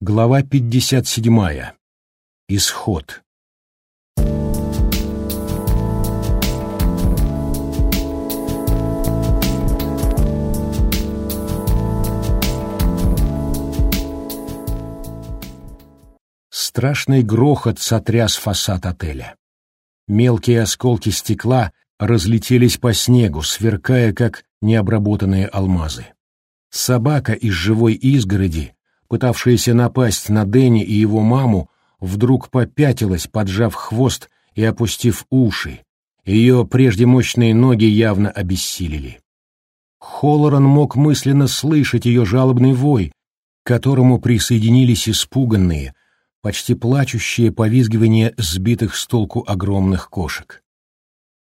Глава 57. Исход. Страшный грохот сотряс фасад отеля. Мелкие осколки стекла разлетелись по снегу, сверкая, как необработанные алмазы. Собака из живой изгороди пытавшаяся напасть на Дэнни и его маму, вдруг попятилась, поджав хвост и опустив уши. Ее прежде мощные ноги явно обессилели. Холлоран мог мысленно слышать ее жалобный вой, к которому присоединились испуганные, почти плачущие повизгивания сбитых с толку огромных кошек.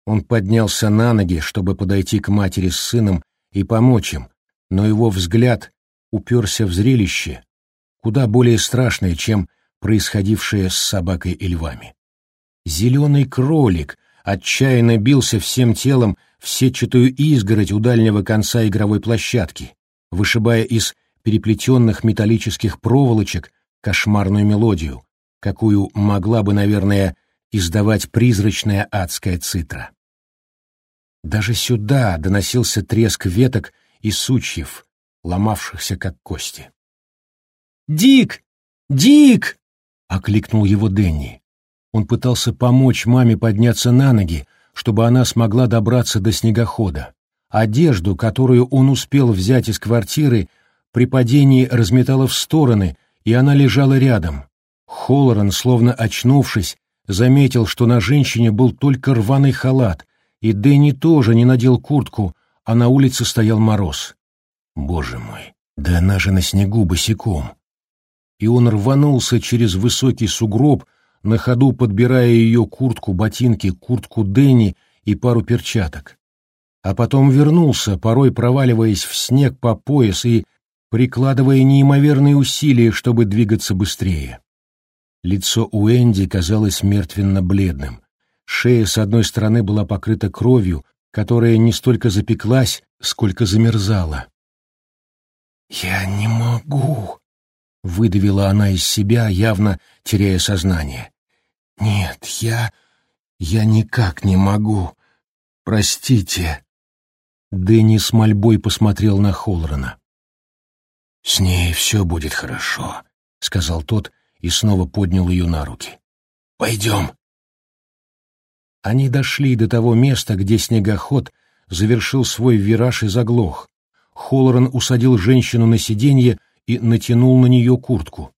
Он поднялся на ноги, чтобы подойти к матери с сыном и помочь им, но его взгляд уперся в зрелище, куда более страшное, чем происходившее с собакой и львами. Зеленый кролик отчаянно бился всем телом в сетчатую изгородь у дальнего конца игровой площадки, вышибая из переплетенных металлических проволочек кошмарную мелодию, какую могла бы, наверное, издавать призрачная адская цитра. Даже сюда доносился треск веток и сучьев, ломавшихся как кости. «Дик! Дик!» — окликнул его Дэнни. Он пытался помочь маме подняться на ноги, чтобы она смогла добраться до снегохода. Одежду, которую он успел взять из квартиры, при падении разметала в стороны, и она лежала рядом. Холлоран, словно очнувшись, заметил, что на женщине был только рваный халат, и Дэнни тоже не надел куртку, а на улице стоял мороз. Боже мой, да она же на снегу босиком и он рванулся через высокий сугроб, на ходу подбирая ее куртку, ботинки, куртку Дэнни и пару перчаток. А потом вернулся, порой проваливаясь в снег по пояс и прикладывая неимоверные усилия, чтобы двигаться быстрее. Лицо у Энди казалось мертвенно-бледным. Шея с одной стороны была покрыта кровью, которая не столько запеклась, сколько замерзала. «Я не могу», — выдавила она из себя, явно теряя сознание. «Нет, я... я никак не могу. Простите». Дэнни с мольбой посмотрел на Холлорана. «С ней все будет хорошо», — сказал тот и снова поднял ее на руки. «Пойдем». Они дошли до того места, где снегоход завершил свой вираж и заглох. Холлоран усадил женщину на сиденье, и натянул на нее куртку.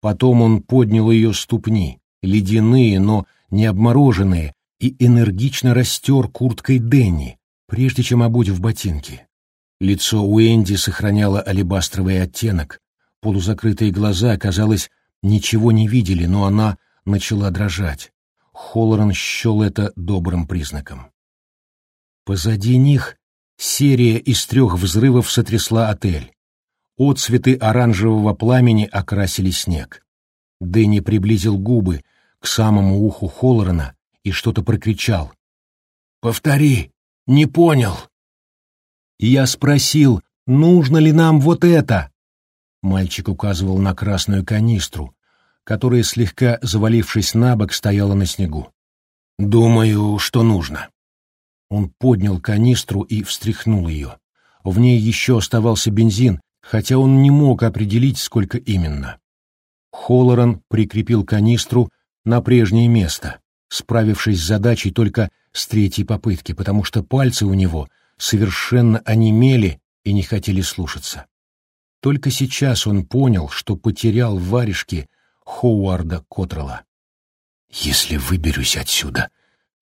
Потом он поднял ее ступни, ледяные, но не обмороженные, и энергично растер курткой Денни, прежде чем обуть в ботинки. Лицо у Энди сохраняло алебастровый оттенок, полузакрытые глаза, казалось, ничего не видели, но она начала дрожать. Холлоран счел это добрым признаком. Позади них серия из трех взрывов сотрясла отель. Отцветы оранжевого пламени окрасили снег. Дэнни приблизил губы к самому уху Холлорана и что-то прокричал. «Повтори, не понял». Я спросил, нужно ли нам вот это? Мальчик указывал на красную канистру, которая, слегка завалившись на бок, стояла на снегу. «Думаю, что нужно». Он поднял канистру и встряхнул ее. В ней еще оставался бензин, хотя он не мог определить, сколько именно. Холлоран прикрепил канистру на прежнее место, справившись с задачей только с третьей попытки, потому что пальцы у него совершенно онемели и не хотели слушаться. Только сейчас он понял, что потерял в варежке Хоуарда Котрелла. «Если выберусь отсюда,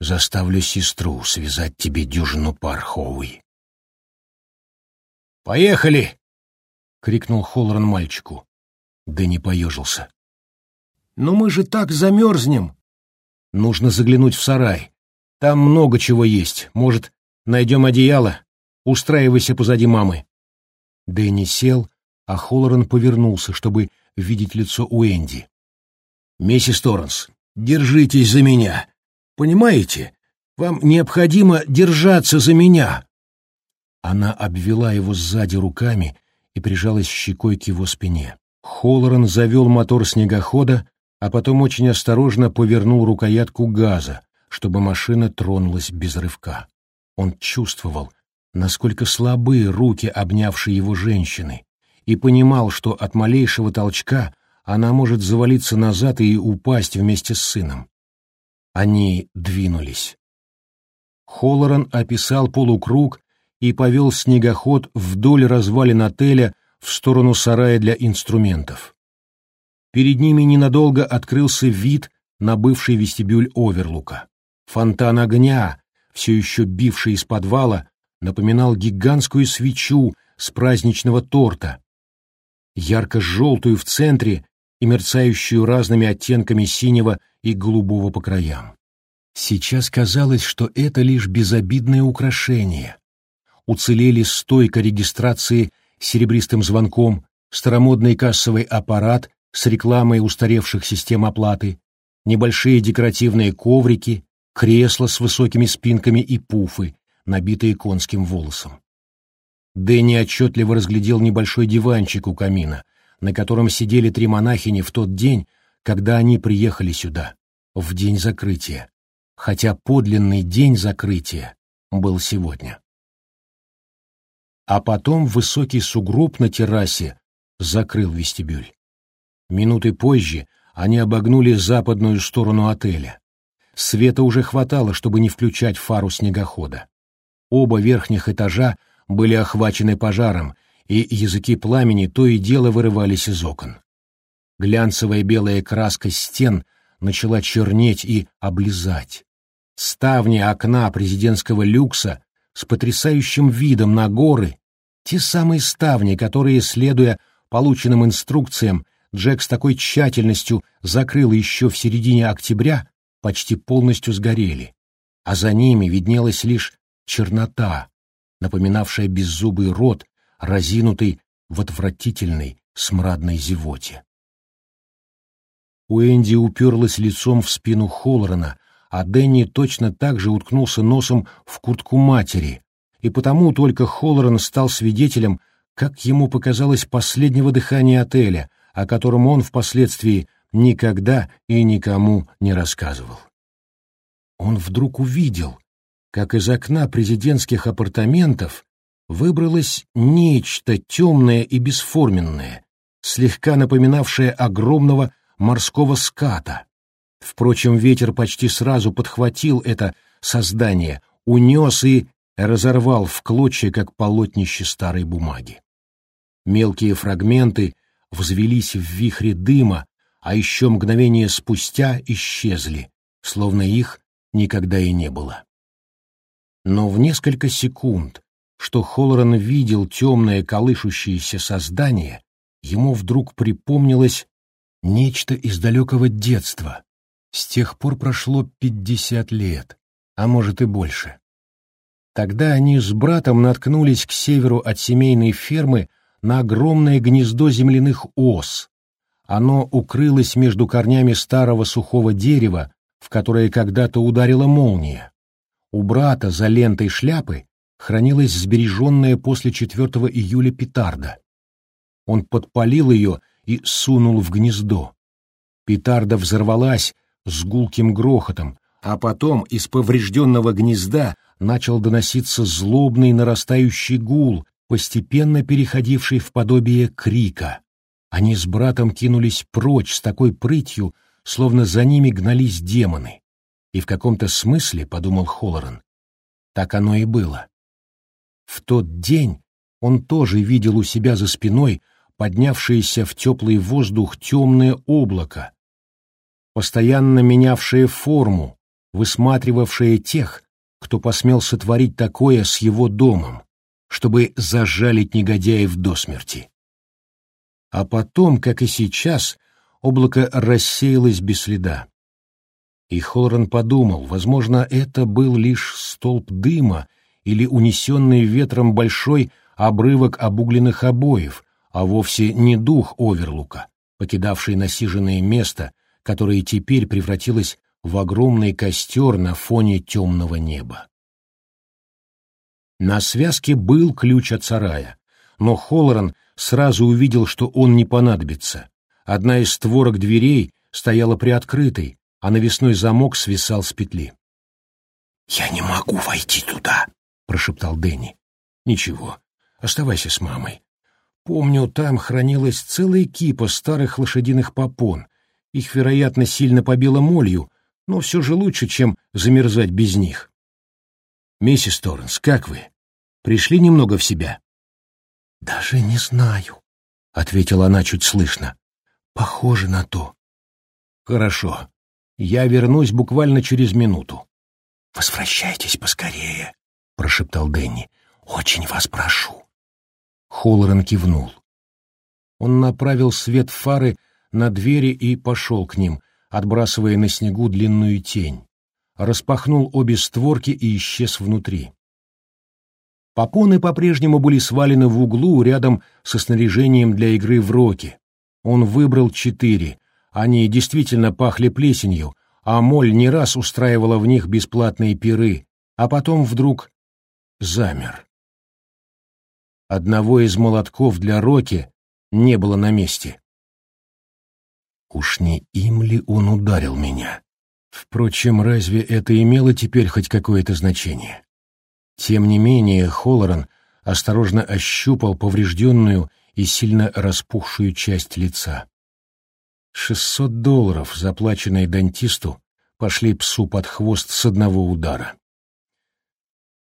заставлю сестру связать тебе дюжину пар, Хоуи». «Поехали!» — крикнул Холлоран мальчику. Дэнни поежился. «Но мы же так замерзнем!» «Нужно заглянуть в сарай. Там много чего есть. Может, найдем одеяло? Устраивайся позади мамы». Дэнни сел, а Холлоран повернулся, чтобы видеть лицо Уэнди. «Миссис Торренс, держитесь за меня. Понимаете? Вам необходимо держаться за меня». Она обвела его сзади руками и прижалась щекой к его спине. Холлоран завел мотор снегохода, а потом очень осторожно повернул рукоятку газа, чтобы машина тронулась без рывка. Он чувствовал, насколько слабы руки, обнявшие его женщины, и понимал, что от малейшего толчка она может завалиться назад и упасть вместе с сыном. Они двинулись. Холлоран описал полукруг и повел снегоход вдоль развалин отеля в сторону сарая для инструментов. Перед ними ненадолго открылся вид на бывший вестибюль Оверлука. Фонтан огня, все еще бивший из подвала, напоминал гигантскую свечу с праздничного торта, ярко-желтую в центре и мерцающую разными оттенками синего и голубого по краям. Сейчас казалось, что это лишь безобидное украшение. Уцелели стойка регистрации серебристым звонком, старомодный кассовый аппарат с рекламой устаревших систем оплаты, небольшие декоративные коврики, кресла с высокими спинками и пуфы, набитые конским волосом. Дэнни отчетливо разглядел небольшой диванчик у камина, на котором сидели три монахини в тот день, когда они приехали сюда, в день закрытия, хотя подлинный день закрытия был сегодня. А потом высокий сугроб на террасе закрыл вестибюль. Минуты позже они обогнули западную сторону отеля. Света уже хватало, чтобы не включать фару снегохода. Оба верхних этажа были охвачены пожаром, и языки пламени то и дело вырывались из окон. Глянцевая белая краска стен начала чернеть и облизать. Ставни окна президентского люкса с потрясающим видом на горы, те самые ставни, которые, следуя полученным инструкциям, Джек с такой тщательностью закрыл еще в середине октября, почти полностью сгорели, а за ними виднелась лишь чернота, напоминавшая беззубый рот, разинутый в отвратительной смрадной зевоте. Уэнди уперлась лицом в спину Холлорана, а Дэнни точно так же уткнулся носом в куртку матери, и потому только Холлоран стал свидетелем, как ему показалось последнего дыхания отеля, о котором он впоследствии никогда и никому не рассказывал. Он вдруг увидел, как из окна президентских апартаментов выбралось нечто темное и бесформенное, слегка напоминавшее огромного морского ската. Впрочем, ветер почти сразу подхватил это создание, унес и разорвал в клочья, как полотнище старой бумаги. Мелкие фрагменты взвелись в вихре дыма, а еще мгновение спустя исчезли, словно их никогда и не было. Но в несколько секунд, что Холлоран видел темное колышущееся создание, ему вдруг припомнилось нечто из далекого детства. С тех пор прошло пятьдесят лет, а может и больше. Тогда они с братом наткнулись к северу от семейной фермы на огромное гнездо земляных ос. Оно укрылось между корнями старого сухого дерева, в которое когда-то ударила молния. У брата за лентой шляпы хранилась сбереженная после 4 июля петарда. Он подпалил ее и сунул в гнездо. Петарда взорвалась с гулким грохотом, а потом из поврежденного гнезда начал доноситься злобный нарастающий гул, постепенно переходивший в подобие крика. Они с братом кинулись прочь с такой прытью, словно за ними гнались демоны. И в каком-то смысле, — подумал Холлоран, — так оно и было. В тот день он тоже видел у себя за спиной поднявшееся в теплый воздух темное облако, постоянно менявшее форму, высматривавшее тех, кто посмел сотворить такое с его домом, чтобы зажалить негодяев до смерти. А потом, как и сейчас, облако рассеялось без следа. И Холран подумал, возможно, это был лишь столб дыма или унесенный ветром большой обрывок обугленных обоев, а вовсе не дух Оверлука, покидавший насиженное место, которое теперь превратилось в огромный костер на фоне темного неба. На связке был ключ от сарая, но Холлоран сразу увидел, что он не понадобится. Одна из створок дверей стояла приоткрытой, а навесной замок свисал с петли. «Я не могу войти туда», — прошептал Дэнни. «Ничего, оставайся с мамой. Помню, там хранилась целая кипа старых лошадиных попон. Их, вероятно, сильно побило молью, но все же лучше, чем замерзать без них. Миссис Торренс, как вы? Пришли немного в себя?» «Даже не знаю», — ответила она чуть слышно. «Похоже на то». «Хорошо. Я вернусь буквально через минуту». «Возвращайтесь поскорее», — прошептал Дэнни. «Очень вас прошу». Холлоран кивнул. Он направил свет фары на двери и пошел к ним, отбрасывая на снегу длинную тень. Распахнул обе створки и исчез внутри. Попоны по-прежнему были свалены в углу рядом со снаряжением для игры в роки. Он выбрал четыре. Они действительно пахли плесенью, а Моль не раз устраивала в них бесплатные пиры, а потом вдруг замер. Одного из молотков для роки не было на месте. Уж не им ли он ударил меня? Впрочем, разве это имело теперь хоть какое-то значение? Тем не менее, Холлоран осторожно ощупал поврежденную и сильно распухшую часть лица. Шестьсот долларов, заплаченные дантисту, пошли псу под хвост с одного удара.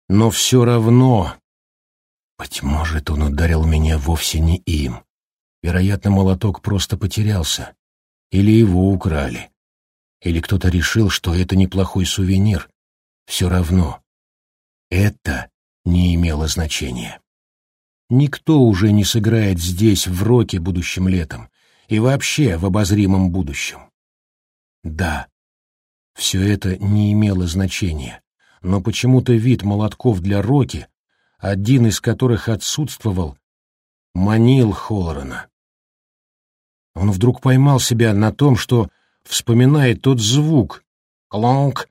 Но все равно... Быть может, он ударил меня вовсе не им. Вероятно, молоток просто потерялся. Или его украли. Или кто-то решил, что это неплохой сувенир. Все равно. Это не имело значения. Никто уже не сыграет здесь в роке будущим летом и вообще в обозримом будущем. Да, все это не имело значения, но почему-то вид молотков для роки, один из которых отсутствовал, манил Холлорана. Он вдруг поймал себя на том, что вспоминает тот звук «клонк»,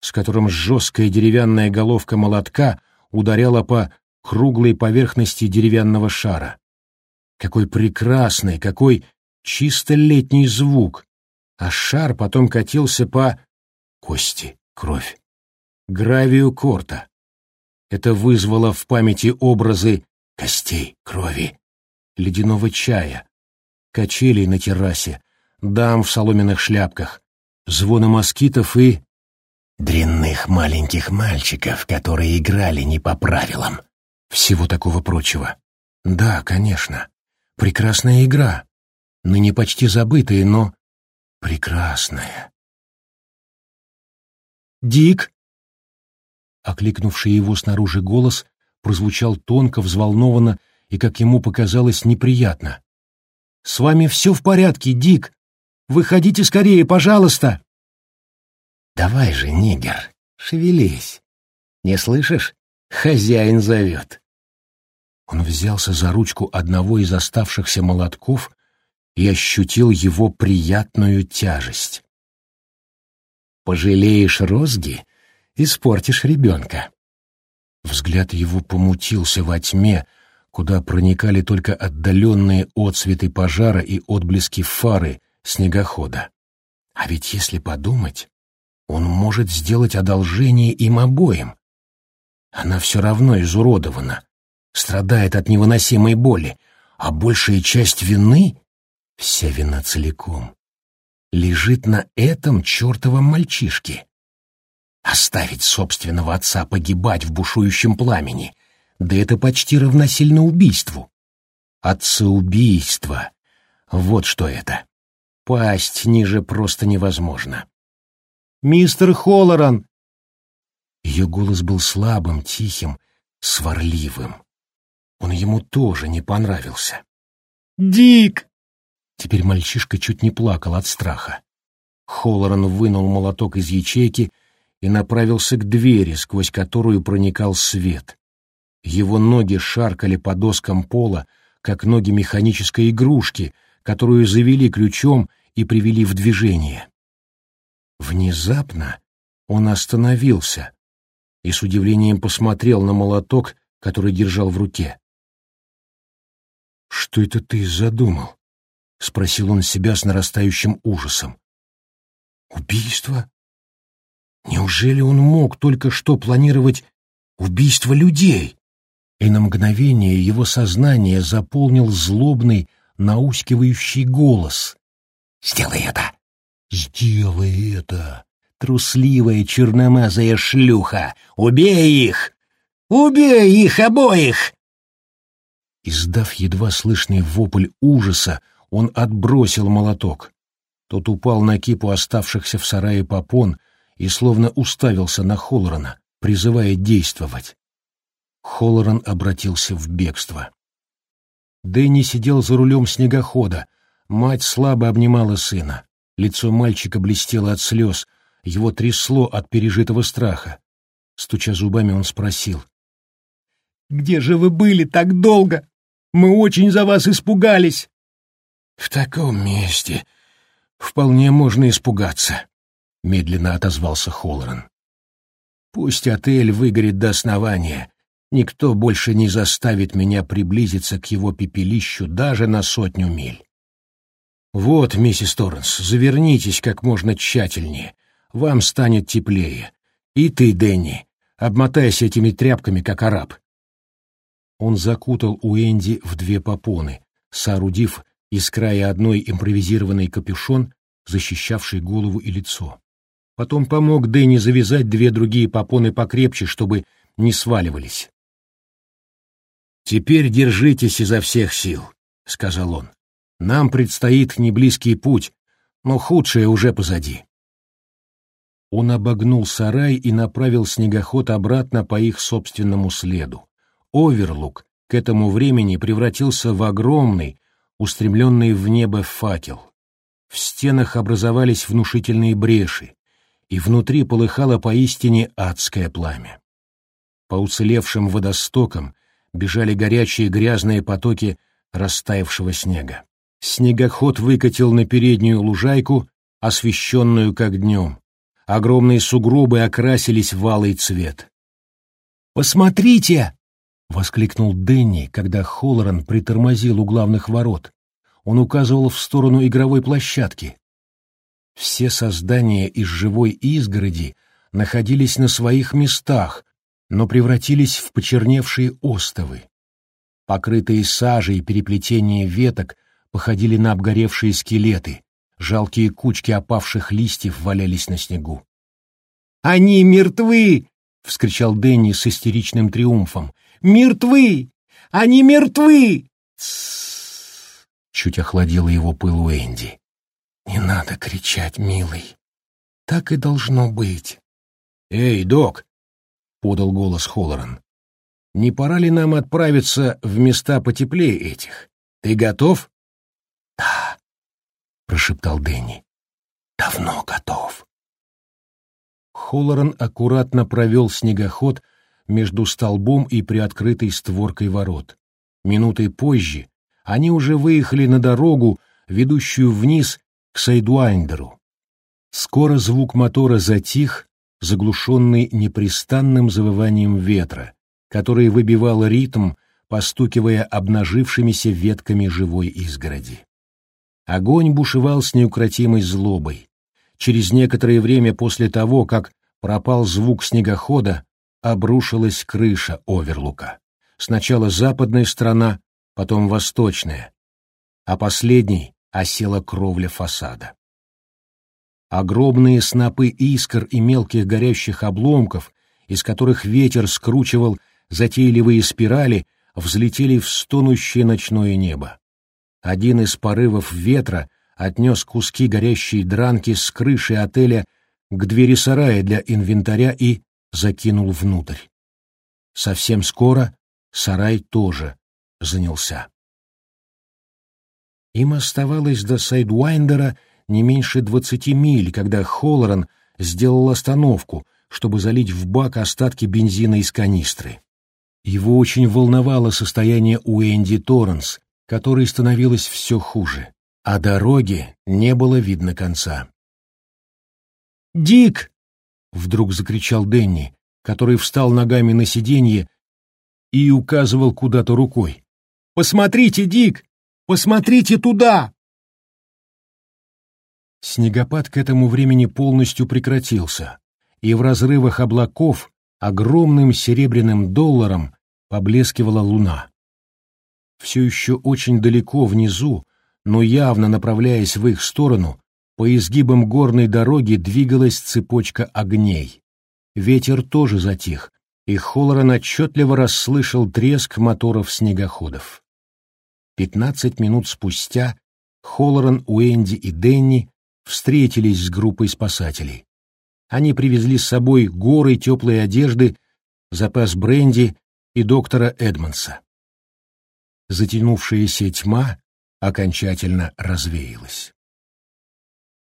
с которым жесткая деревянная головка молотка ударяла по круглой поверхности деревянного шара. Какой прекрасный, какой чисто летний звук! А шар потом катился по кости, кровь, гравию корта. Это вызвало в памяти образы костей, крови, ледяного чая, качелей на террасе, дам в соломенных шляпках, звона москитов и... дрянных маленьких мальчиков, которые играли не по правилам. Всего такого прочего. Да, конечно. Прекрасная игра. Ныне почти забытая, но прекрасная. «Дик!» Окликнувший его снаружи голос прозвучал тонко, взволнованно и, как ему показалось, неприятно. С вами все в порядке, Дик. Выходите скорее, пожалуйста. Давай же, нигер, шевелись. Не слышишь? Хозяин зовет. Он взялся за ручку одного из оставшихся молотков и ощутил его приятную тяжесть. Пожалеешь розги, испортишь ребенка. Взгляд его помутился во тьме, куда проникали только отдаленные отсветы пожара и отблески фары снегохода. А ведь если подумать, он может сделать одолжение им обоим. Она все равно изуродована, страдает от невыносимой боли, а большая часть вины, вся вина целиком, лежит на этом чертовом мальчишке. Оставить собственного отца погибать в бушующем пламени — да это почти равносильно убийству. Отцеубийство. Вот что это. Пасть ниже просто невозможно. «Мистер Холлоран!» Ее голос был слабым, тихим, сварливым. Он ему тоже не понравился. «Дик!» Теперь мальчишка чуть не плакал от страха. Холлоран вынул молоток из ячейки и направился к двери, сквозь которую проникал свет. Его ноги шаркали по доскам пола, как ноги механической игрушки, которую завели ключом и привели в движение. Внезапно он остановился и с удивлением посмотрел на молоток, который держал в руке. «Что это ты задумал?» — спросил он себя с нарастающим ужасом. «Убийство? Неужели он мог только что планировать убийство людей?» И на мгновение его сознание заполнил злобный, наускивающий голос. «Сделай это! Сделай это! Трусливая черномазая шлюха! Убей их! Убей их обоих!» Издав едва слышный вопль ужаса, он отбросил молоток. Тот упал на кипу оставшихся в сарае попон и словно уставился на Холлорана, призывая действовать. Холлоран обратился в бегство. Дэнни сидел за рулем снегохода. Мать слабо обнимала сына. Лицо мальчика блестело от слез, его трясло от пережитого страха. Стуча зубами, он спросил. «Где же вы были так долго? Мы очень за вас испугались!» «В таком месте вполне можно испугаться», — медленно отозвался Холлоран. «Пусть отель выгорит до основания, Никто больше не заставит меня приблизиться к его пепелищу даже на сотню миль. Вот, миссис Торренс, завернитесь как можно тщательнее. Вам станет теплее. И ты, Дэнни, обмотайся этими тряпками, как араб. Он закутал Уэнди в две попоны, соорудив из края одной импровизированный капюшон, защищавший голову и лицо. Потом помог Дэнни завязать две другие попоны покрепче, чтобы не сваливались. «Теперь держитесь изо всех сил», — сказал он. «Нам предстоит неблизкий путь, но худшее уже позади». Он обогнул сарай и направил снегоход обратно по их собственному следу. Оверлук к этому времени превратился в огромный, устремленный в небо факел. В стенах образовались внушительные бреши, и внутри полыхало поистине адское пламя. По уцелевшим водостокам бежали горячие грязные потоки растаявшего снега. Снегоход выкатил на переднюю лужайку, освещенную как днем. Огромные сугробы окрасились в алый цвет. «Посмотрите!» — воскликнул Дэнни, когда Холлоран притормозил у главных ворот. Он указывал в сторону игровой площадки. Все создания из живой изгороди находились на своих местах, но превратились в почерневшие остовы. Покрытые сажей переплетения веток походили на обгоревшие скелеты, жалкие кучки опавших листьев валялись на снегу. «Они мертвы!» — вскричал Дэнни с истеричным триумфом. «Мертвы! Они мертвы!» Чуть охладила его пыл Энди. «Не надо кричать, милый. Так и должно быть». «Эй, док, подал голос Холлоран. «Не пора ли нам отправиться в места потеплее этих? Ты готов?» «Да», — прошептал Дэнни. «Давно готов». Холлоран аккуратно провел снегоход между столбом и приоткрытой створкой ворот. Минутой позже они уже выехали на дорогу, ведущую вниз к Сайдуайндеру. Скоро звук мотора затих, заглушенный непрестанным завыванием ветра, который выбивал ритм, постукивая обнажившимися ветками живой изгороди. Огонь бушевал с неукротимой злобой. Через некоторое время после того, как пропал звук снегохода, обрушилась крыша оверлука. Сначала западная сторона, потом восточная, а последней осела кровля фасада. Огромные снопы искр и мелких горящих обломков, из которых ветер скручивал затейливые спирали, взлетели в стонущее ночное небо. Один из порывов ветра отнес куски горящей дранки с крыши отеля к двери сарая для инвентаря и закинул внутрь. Совсем скоро сарай тоже занялся. Им оставалось до Сайдуайндера не меньше двадцати миль, когда Холлоран сделал остановку, чтобы залить в бак остатки бензина из канистры. Его очень волновало состояние Уэнди Торренс, которой становилось все хуже, а дороги не было видно конца. «Дик!» — вдруг закричал Денни, который встал ногами на сиденье и указывал куда-то рукой. Посмотрите, Дик! Посмотрите туда!» Снегопад к этому времени полностью прекратился, и в разрывах облаков огромным серебряным долларом поблескивала луна. Все еще очень далеко внизу, но явно направляясь в их сторону, по изгибам горной дороги двигалась цепочка огней. Ветер тоже затих, и Холлоран отчетливо расслышал треск моторов снегоходов. Пятнадцать минут спустя Холлоран, Уэнди и Денни встретились с группой спасателей. Они привезли с собой горы теплой одежды, запас бренди и доктора Эдмонса. Затянувшаяся тьма окончательно развеялась.